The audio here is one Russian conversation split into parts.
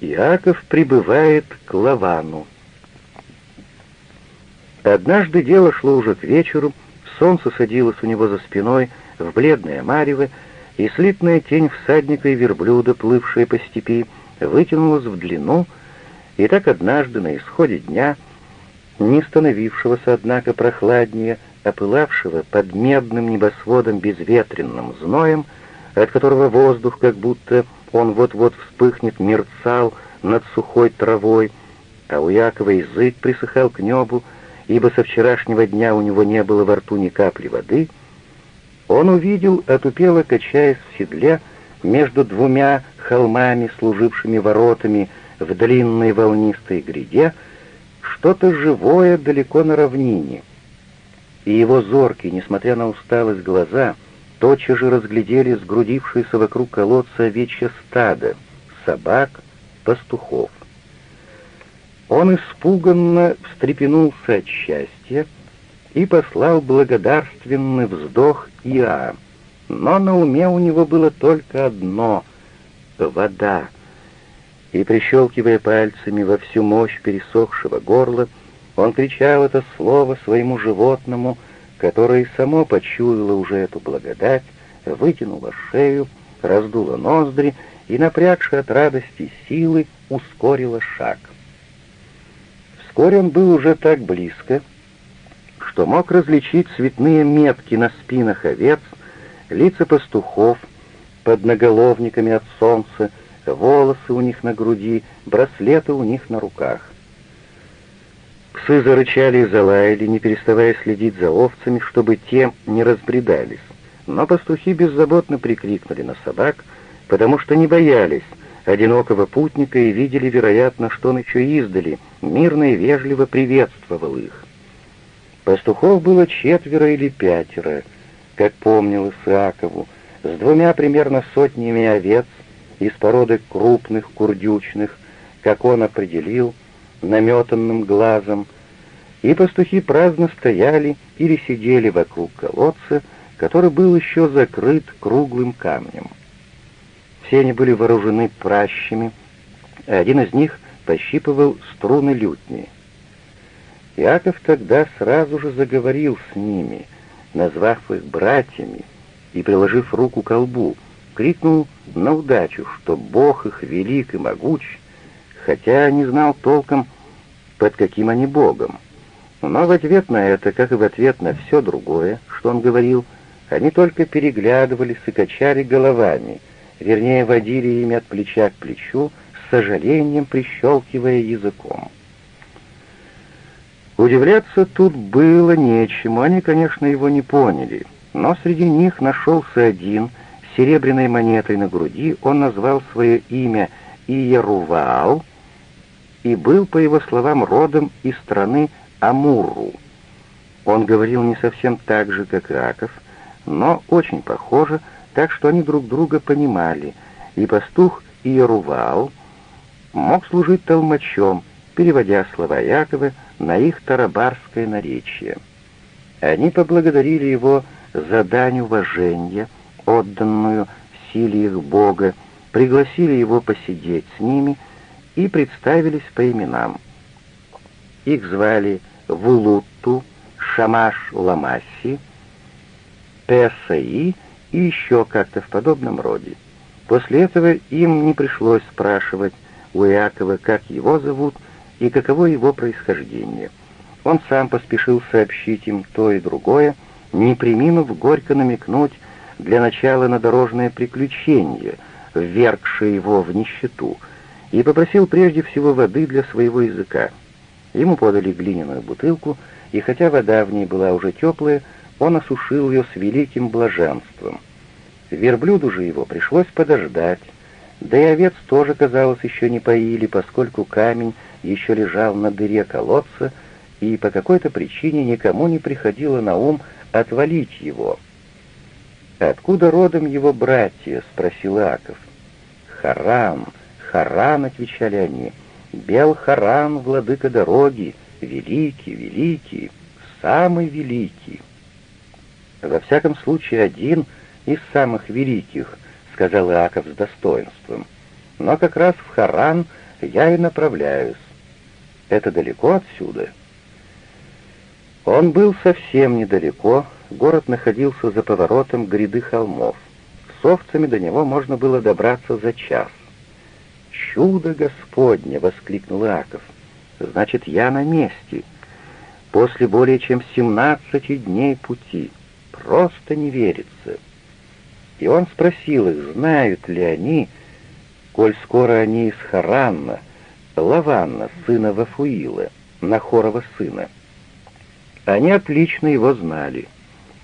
Иаков прибывает к Лавану. Однажды дело шло уже к вечеру, солнце садилось у него за спиной в бледное марево, и слитная тень всадника и верблюда, плывшая по степи, вытянулась в длину, и так однажды на исходе дня, не становившегося, однако, прохладнее, опылавшего под медным небосводом безветренным зноем, от которого воздух, как будто он вот-вот вспыхнет, мерцал над сухой травой, а у Якова язык присыхал к небу, ибо со вчерашнего дня у него не было во рту ни капли воды, он увидел, отупело качаясь в седле, между двумя холмами, служившими воротами в длинной волнистой гряде, что-то живое далеко на равнине. И его зоркие, несмотря на усталость, глаза тотчас же разглядели сгрудившиеся вокруг колодца овечье стадо, собак, пастухов. Он испуганно встрепенулся от счастья и послал благодарственный вздох Иа, но на уме у него было только одно — вода. И, прищелкивая пальцами во всю мощь пересохшего горла, он кричал это слово своему животному, которое само почуяло уже эту благодать, вытянуло шею, раздуло ноздри и, напрягши от радости силы, ускорило шаг. Вскоре он был уже так близко, что мог различить цветные метки на спинах овец, лица пастухов под наголовниками от солнца, волосы у них на груди, браслеты у них на руках. Псы зарычали и залаяли, не переставая следить за овцами, чтобы те не разбредались. Но пастухи беззаботно прикрикнули на собак, потому что не боялись, одинокого путника и видели, вероятно, что он еще издали, мирно и вежливо приветствовал их. Пастухов было четверо или пятеро, как помнил Исаакову, с двумя примерно сотнями овец из породы крупных курдючных, как он определил, наметанным глазом, и пастухи праздно стояли или сидели вокруг колодца, который был еще закрыт круглым камнем. Все они были вооружены пращами, а один из них пощипывал струны лютни. Иаков тогда сразу же заговорил с ними, назвав их братьями и, приложив руку к лбу, крикнул на удачу, что Бог их велик и могуч, хотя не знал толком, под каким они Богом. Но в ответ на это, как и в ответ на все другое, что он говорил, они только переглядывались и качали головами — вернее, водили ими от плеча к плечу, с сожалением прищелкивая языком. Удивляться тут было нечему, они, конечно, его не поняли, но среди них нашелся один, с серебряной монетой на груди, он назвал свое имя Иерувал и был, по его словам, родом из страны Амуру. Он говорил не совсем так же, как Иаков, но очень похоже, так что они друг друга понимали, и пастух Иерувал мог служить толмачом, переводя слова Якова на их тарабарское наречие. Они поблагодарили его за дань уважения, отданную силе их Бога, пригласили его посидеть с ними и представились по именам. Их звали Вулутту, Шамаш Ламаси, Песаи и еще как-то в подобном роде. После этого им не пришлось спрашивать у Иакова, как его зовут и каково его происхождение. Он сам поспешил сообщить им то и другое, не приминув горько намекнуть для начала на дорожное приключение, ввергшее его в нищету, и попросил прежде всего воды для своего языка. Ему подали глиняную бутылку, и хотя вода в ней была уже теплая, он осушил ее с великим блаженством. Верблюду же его пришлось подождать, да и овец тоже, казалось, еще не поили, поскольку камень еще лежал на дыре колодца, и по какой-то причине никому не приходило на ум отвалить его. «Откуда родом его братья?» — спросил Аков. «Харан, Харан», — отвечали они, — «Бел Харан, владыка дороги, великий, великий, самый великий». «Во всяком случае, один из самых великих», — сказал Иаков с достоинством. «Но как раз в Харан я и направляюсь. Это далеко отсюда?» Он был совсем недалеко, город находился за поворотом гряды холмов. С овцами до него можно было добраться за час. «Чудо Господне!» — воскликнул Иаков. «Значит, я на месте. После более чем семнадцати дней пути. Просто не верится». И он спросил их, знают ли они, коль скоро они из Харанна, Лаванна, сына Вафуила, Нахорова сына. Они отлично его знали.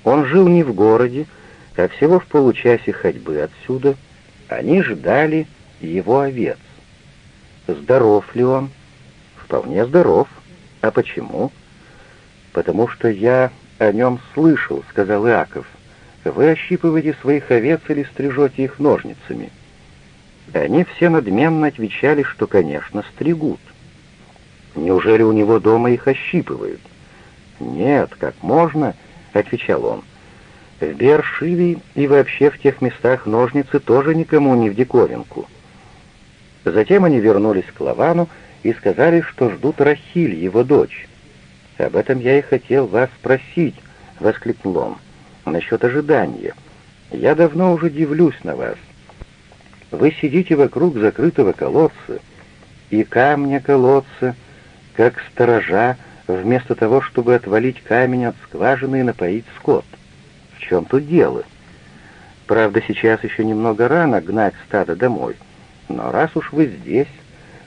Он жил не в городе, а всего в получасе ходьбы отсюда. Они ждали его овец. Здоров ли он? Вполне здоров. А почему? Потому что я о нем слышал, сказал Иаков. Вы ощипываете своих овец или стрижете их ножницами? Они все надменно отвечали, что, конечно, стригут. Неужели у него дома их ощипывают? «Нет, как можно?» — отвечал он. «В Бершиве и вообще в тех местах ножницы тоже никому не в диковинку». Затем они вернулись к Лавану и сказали, что ждут Рахиль, его дочь. «Об этом я и хотел вас спросить», — воскликнул он, — «насчет ожидания. Я давно уже дивлюсь на вас. Вы сидите вокруг закрытого колодца, и камня колодца, как сторожа, вместо того, чтобы отвалить камень от скважины и напоить скот. В чем тут дело? Правда, сейчас еще немного рано гнать стадо домой, но раз уж вы здесь,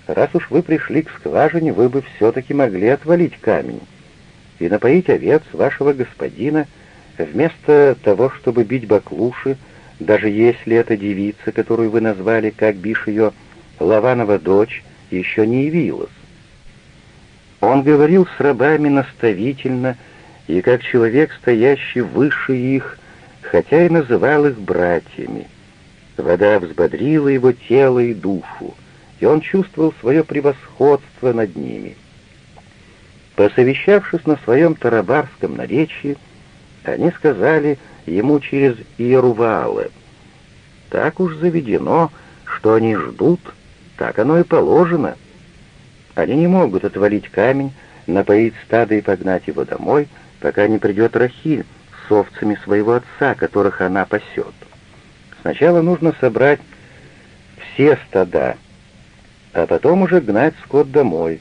раз уж вы пришли к скважине, вы бы все-таки могли отвалить камень и напоить овец вашего господина, вместо того, чтобы бить баклуши, даже если эта девица, которую вы назвали, как бишь ее, Лаванова дочь, еще не явилась. Он говорил с рабами наставительно и как человек, стоящий выше их, хотя и называл их братьями. Вода взбодрила его тело и душу, и он чувствовал свое превосходство над ними. Посовещавшись на своем тарабарском наречии, они сказали ему через Иерувала, «Так уж заведено, что они ждут, так оно и положено». Они не могут отвалить камень, напоить стадо и погнать его домой, пока не придет Рахиль с овцами своего отца, которых она пасет. Сначала нужно собрать все стада, а потом уже гнать скот домой.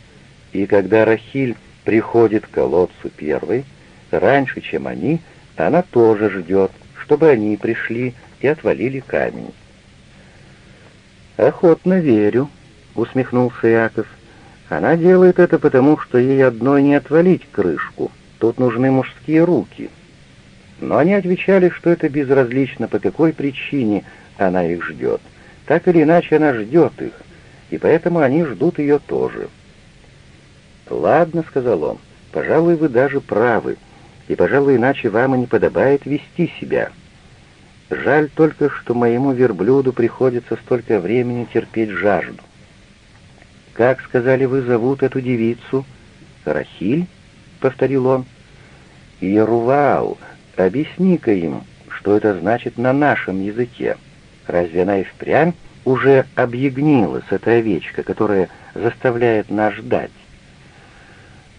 И когда Рахиль приходит к колодцу первой, раньше, чем они, она тоже ждет, чтобы они пришли и отвалили камень. «Охотно верю», — усмехнулся Яков. Она делает это потому, что ей одной не отвалить крышку. Тут нужны мужские руки. Но они отвечали, что это безразлично, по какой причине она их ждет. Так или иначе она ждет их, и поэтому они ждут ее тоже. «Ладно», — сказал он, — «пожалуй, вы даже правы, и, пожалуй, иначе вам и не подобает вести себя. Жаль только, что моему верблюду приходится столько времени терпеть жажду. «Как, сказали вы, зовут эту девицу?» «Рахиль?» — повторил он. «Ерувал, объясни-ка им, что это значит на нашем языке. Разве она и впрямь уже объягнилась, эта овечка, которая заставляет нас ждать?»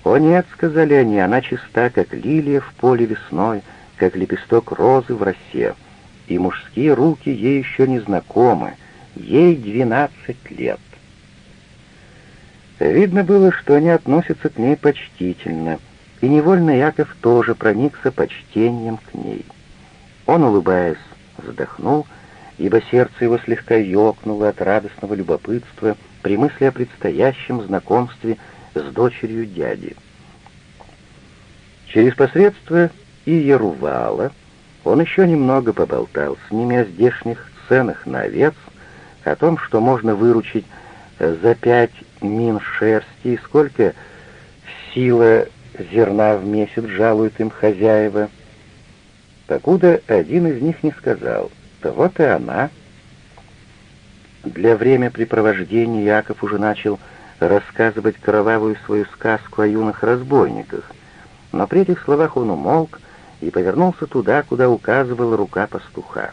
«О нет», — сказали они, — «она чиста, как лилия в поле весной, как лепесток розы в росе, и мужские руки ей еще не знакомы, ей двенадцать лет». Видно было, что они относятся к ней почтительно, и невольно Яков тоже проникся почтением к ней. Он, улыбаясь, вздохнул, ибо сердце его слегка ёкнуло от радостного любопытства при мысли о предстоящем знакомстве с дочерью дяди. Через посредство Иерувала он еще немного поболтал с ними о здешних ценах на овец, о том, что можно выручить за пять мин шерсти и сколько сила зерна в месяц жалуют им хозяева. Покуда один из них не сказал, то вот и она. Для времяпрепровождения Яков уже начал рассказывать кровавую свою сказку о юных разбойниках, но при этих словах он умолк и повернулся туда, куда указывала рука пастуха.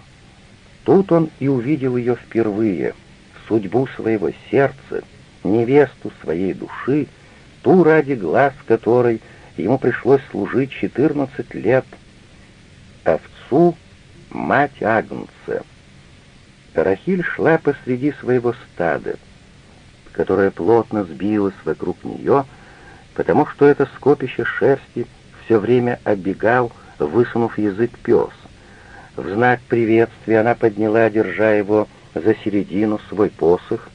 Тут он и увидел ее впервые, судьбу своего сердца — невесту своей души, ту, ради глаз которой ему пришлось служить 14 лет, овцу, мать Агнца. Рахиль шла посреди своего стада, которое плотно сбилось вокруг нее, потому что это скопище шерсти все время оббегал, высунув язык пес. В знак приветствия она подняла, держа его за середину, свой посох,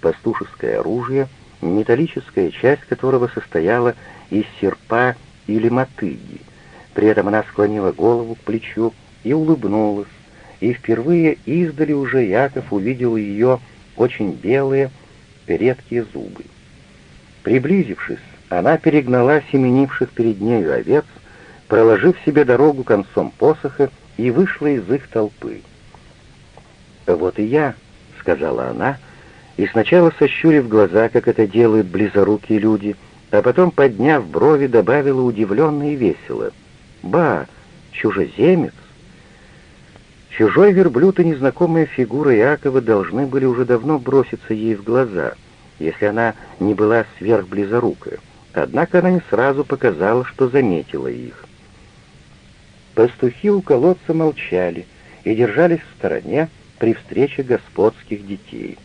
пастушеское оружие, металлическая часть которого состояла из серпа или мотыги. При этом она склонила голову к плечу и улыбнулась, и впервые издали уже Яков увидел ее очень белые, редкие зубы. Приблизившись, она перегнала семенивших перед нею овец, проложив себе дорогу концом посоха и вышла из их толпы. «Вот и я», — сказала она, и сначала сощурив глаза, как это делают близорукие люди, а потом, подняв брови, добавила удивленно и весело. «Ба, чужеземец!» Чужой верблюд и незнакомая фигура Иакова должны были уже давно броситься ей в глаза, если она не была сверхблизорукая. Однако она не сразу показала, что заметила их. Пастухи у колодца молчали и держались в стороне при встрече господских детей.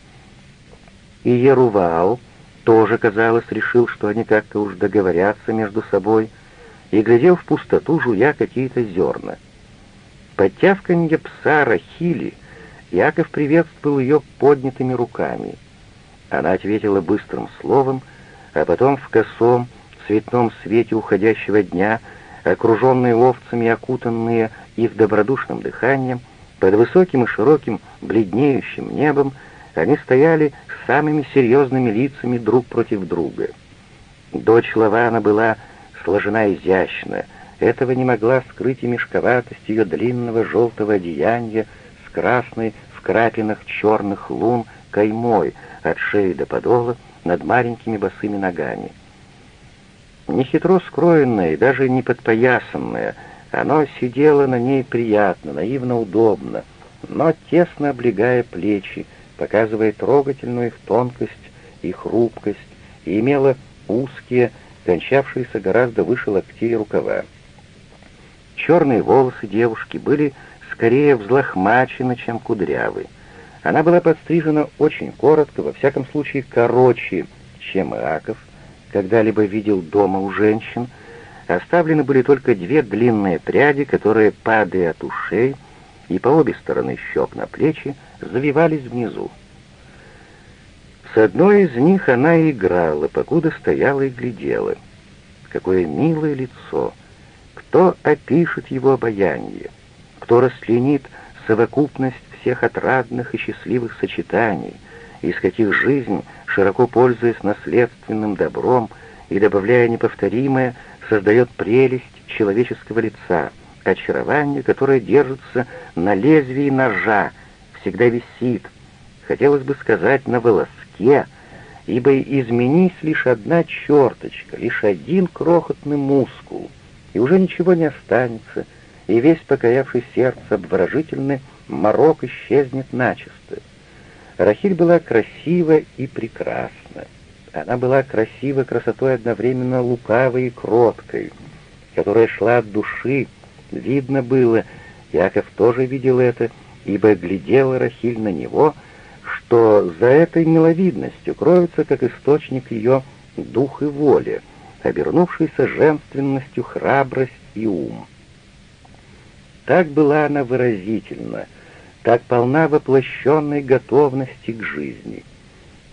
И Еруваал тоже, казалось, решил, что они как-то уж договорятся между собой, и глядел в пустоту, жуя какие-то зерна. Под тявканье пса Рахили Яков приветствовал ее поднятыми руками. Она ответила быстрым словом, а потом в косом, цветном свете уходящего дня — окруженные овцами, окутанные их добродушным дыханием, под высоким и широким бледнеющим небом, они стояли самыми серьезными лицами друг против друга. Дочь Лавана была сложена изящно, этого не могла скрыть и мешковатость ее длинного желтого одеяния с красной в крапинах черных лун каймой от шеи до подола над маленькими босыми ногами нехитро скроенное и даже не подпоясанное, оно сидело на ней приятно, наивно удобно, но тесно облегая плечи, показывая трогательную их тонкость и хрупкость, и имело узкие, кончавшиеся гораздо выше локтей рукава. Черные волосы девушки были скорее взлохмачены, чем кудрявы. Она была подстрижена очень коротко, во всяком случае короче, чем Иаков, когда-либо видел дома у женщин, оставлены были только две длинные пряди, которые, падая от ушей и по обе стороны щек на плечи, завивались внизу. С одной из них она играла, покуда стояла и глядела. Какое милое лицо! Кто опишет его обаяние? Кто расчленит совокупность всех отрадных и счастливых сочетаний, из каких жизнь широко пользуясь наследственным добром и добавляя неповторимое, создает прелесть человеческого лица, очарование, которое держится на лезвии ножа, всегда висит, хотелось бы сказать, на волоске, ибо изменись лишь одна черточка, лишь один крохотный мускул, и уже ничего не останется, и весь покаявший сердце обворожительный морок исчезнет начисто. Рахиль была красива и прекрасна. Она была красива красотой одновременно лукавой и кроткой, которая шла от души. Видно было, Яков тоже видел это, ибо глядела Рахиль на него, что за этой миловидностью кроется как источник ее дух и воля, обернувшийся женственностью храбрость и ум. Так была она выразительна — так полна воплощенной готовности к жизни.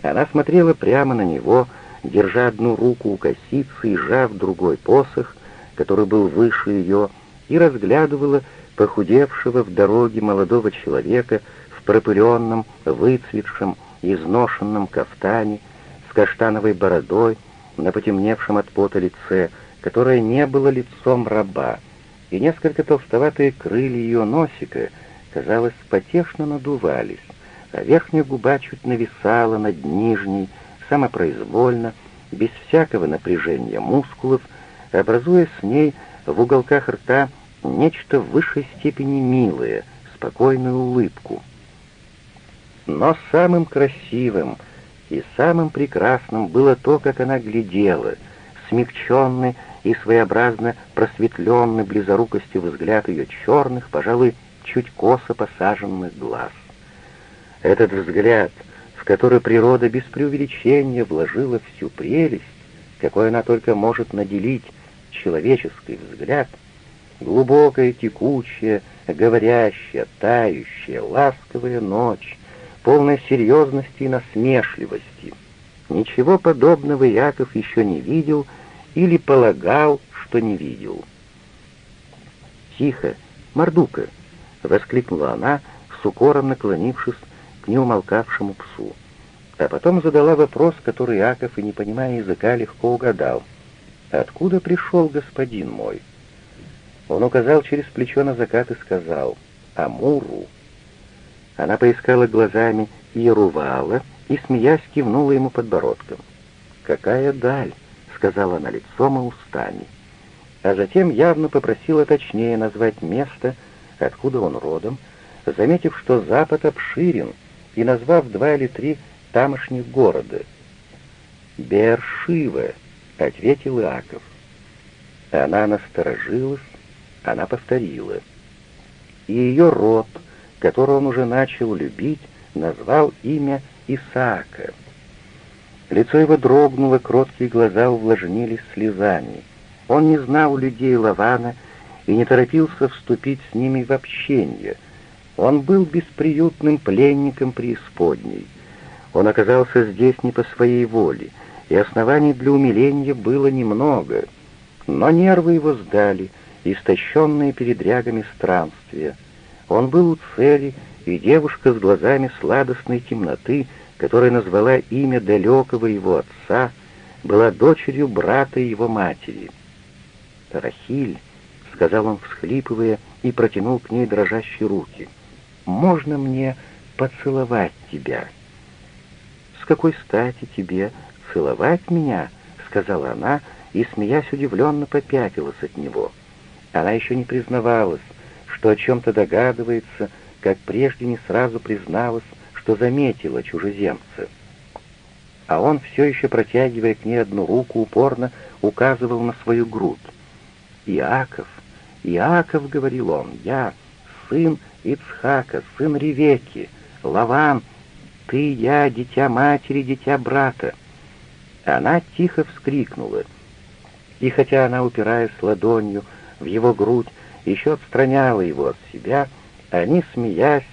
Она смотрела прямо на него, держа одну руку у косицы и сжав другой посох, который был выше ее, и разглядывала похудевшего в дороге молодого человека в пропыленном, выцветшем, изношенном кафтане, с каштановой бородой, на потемневшем от пота лице, которое не было лицом раба, и несколько толстоватые крылья ее носика — казалось, потешно надувались, а верхняя губа чуть нависала над нижней, самопроизвольно, без всякого напряжения мускулов, образуя с ней в уголках рта нечто в высшей степени милое, спокойную улыбку. Но самым красивым и самым прекрасным было то, как она глядела, смягченный и своеобразно просветленный близорукостью взгляд ее черных, пожалуй, чуть косо посаженных глаз. Этот взгляд, в который природа без преувеличения вложила всю прелесть, какой она только может наделить человеческий взгляд, глубокая, текучая, говорящая, тающая, ласковая ночь, полная серьезности и насмешливости. Ничего подобного Яков еще не видел или полагал, что не видел. «Тихо, Мордука!» — воскликнула она, с укором наклонившись к неумолкавшему псу. А потом задала вопрос, который Яков, и не понимая языка, легко угадал. «Откуда пришел господин мой?» Он указал через плечо на закат и сказал «Амуру». Она поискала глазами Иерувала и, смеясь, кивнула ему подбородком. «Какая даль!» — сказала она лицом и устами. А затем явно попросила точнее назвать место, откуда он родом, заметив, что запад обширен, и назвав два или три тамошних города. «Бершива», — ответил Иаков. Она насторожилась, она повторила. И ее род, который он уже начал любить, назвал имя Исаака. Лицо его дрогнуло, кроткие глаза увлажнились слезами. Он не знал людей Лавана и не торопился вступить с ними в общение. Он был бесприютным пленником преисподней. Он оказался здесь не по своей воле, и оснований для умиления было немного. Но нервы его сдали, истощенные передрягами странствия. Он был у цели, и девушка с глазами сладостной темноты, которая назвала имя далекого его отца, была дочерью брата его матери. «Рахиль», — сказал он, всхлипывая, и протянул к ней дрожащие руки, — «можно мне поцеловать тебя?» «С какой стати тебе целовать меня?» — сказала она, и, смеясь, удивленно попятилась от него. Она еще не признавалась, что о чем-то догадывается, как прежде не сразу призналась, что заметила чужеземца. А он, все еще протягивая к ней одну руку, упорно указывал на свою грудь. «Иаков, Иаков», — говорил он, — «я, сын Ицхака, сын Ревеки, Лаван, ты, я, дитя матери, дитя брата». Она тихо вскрикнула, и хотя она, упираясь ладонью в его грудь, еще отстраняла его от себя, — они, смеясь,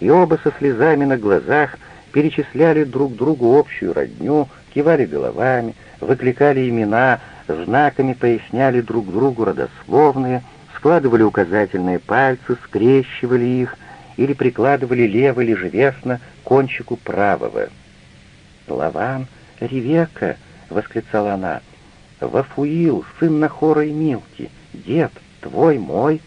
и оба со слезами на глазах, перечисляли друг другу общую родню, кивали головами, выкликали имена, знаками поясняли друг другу родословные, складывали указательные пальцы, скрещивали их или прикладывали левый лежевесно кончику правого. «Лаван, Ревека!» — восклицала она. «Вафуил, сын Нахора и Милки, дед, твой, мой,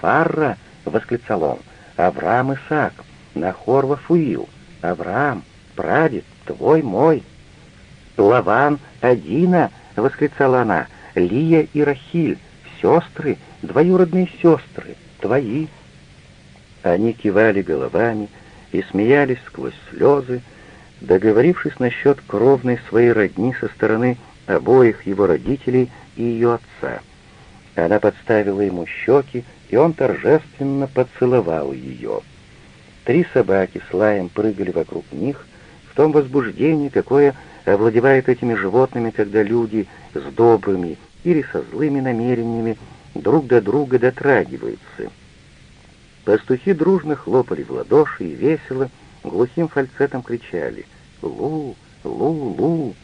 Фарра!» — восклицал он. «Авраам Исаак, Нахор Вафуил, Авраам, прадед, твой мой». «Лаван Адина!» — восклицала она. «Лия и Рахиль, сестры, двоюродные сестры, твои». Они кивали головами и смеялись сквозь слезы, договорившись насчет кровной своей родни со стороны обоих его родителей и ее отца. Она подставила ему щеки, и он торжественно поцеловал ее. Три собаки с лаем прыгали вокруг них в том возбуждении, какое овладевает этими животными, когда люди с добрыми или со злыми намерениями друг до друга дотрагиваются. Пастухи дружно хлопали в ладоши и весело, глухим фальцетом кричали «Лу! Лу! Лу!».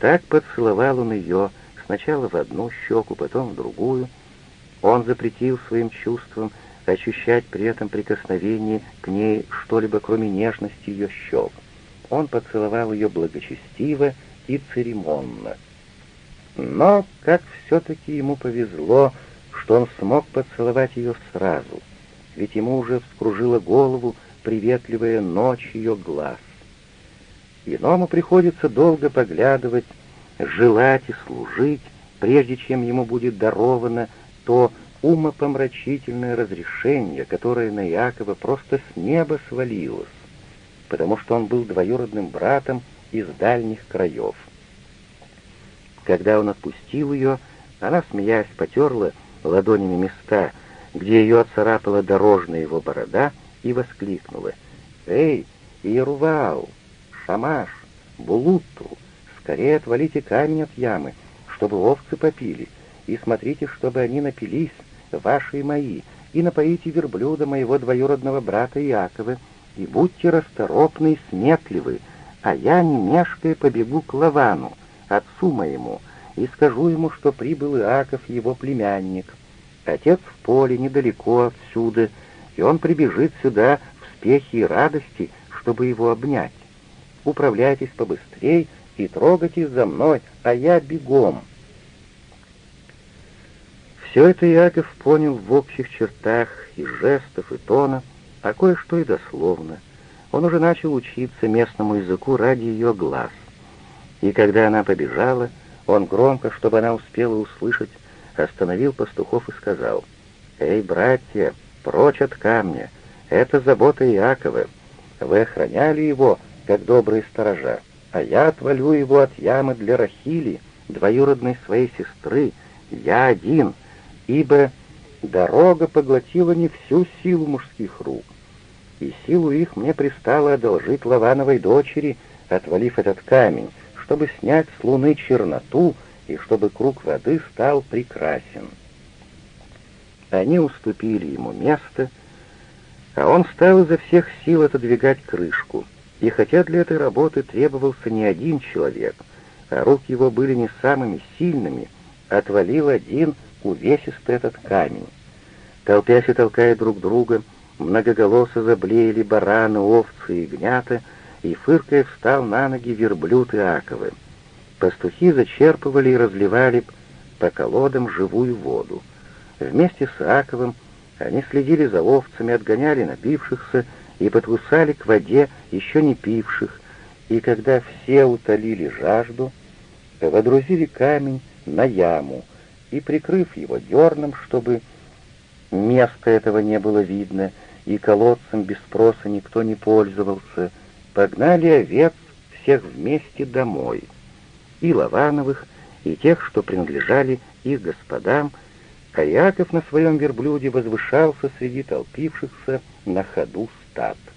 Так поцеловал он ее сначала в одну щеку, потом в другую, он запретил своим чувствам ощущать при этом прикосновение к ней что-либо, кроме нежности ее щек. Он поцеловал ее благочестиво и церемонно. Но как все-таки ему повезло, что он смог поцеловать ее сразу, ведь ему уже вскружила голову приветливая ночь ее глаз. Иному приходится долго поглядывать, желать и служить, прежде чем ему будет даровано то умопомрачительное разрешение, которое на Якова просто с неба свалилось, потому что он был двоюродным братом из дальних краев. Когда он отпустил ее, она, смеясь, потерла ладонями места, где ее оцарапала дорожная его борода, и воскликнула. «Эй, Иерувау, Шамаш, Булутту, скорее отвалите камень от ямы, чтобы овцы попили, и смотрите, чтобы они напились, ваши и мои, и напоите верблюда моего двоюродного брата Иакова, и будьте расторопны и сметливы, а я, не побегу к Лавану, отцу моему, и скажу ему, что прибыл Иаков, его племянник. Отец в поле, недалеко отсюда, и он прибежит сюда в спехе и радости, чтобы его обнять. Управляйтесь побыстрей и трогайтесь за мной, а я бегом». Все это Иаков понял в общих чертах и жестов, и тона, а кое-что и дословно. Он уже начал учиться местному языку ради ее глаз. И когда она побежала, он громко, чтобы она успела услышать, остановил пастухов и сказал, «Эй, братья, прочь от камня, это забота Иакова. Вы охраняли его, как добрые сторожа, а я отвалю его от ямы для Рахили, двоюродной своей сестры, я один — ибо дорога поглотила не всю силу мужских рук, и силу их мне пристало одолжить Лавановой дочери, отвалив этот камень, чтобы снять с луны черноту и чтобы круг воды стал прекрасен. Они уступили ему место, а он стал изо всех сил отодвигать крышку, и хотя для этой работы требовался не один человек, а руки его были не самыми сильными, отвалил один — увесистый этот камень. Толпясь и толкая друг друга, многоголосо заблеяли бараны, овцы и гнята, и, фыркая, встал на ноги верблюд Иаковы. Пастухи зачерпывали и разливали по колодам живую воду. Вместе с Иаковым они следили за овцами, отгоняли напившихся и подвусали к воде еще не пивших, и когда все утолили жажду, водрузили камень на яму — и, прикрыв его дерном, чтобы места этого не было видно, и колодцем без спроса никто не пользовался, погнали овец всех вместе домой, и Лавановых, и тех, что принадлежали их господам, а Яков на своем верблюде возвышался среди толпившихся на ходу that.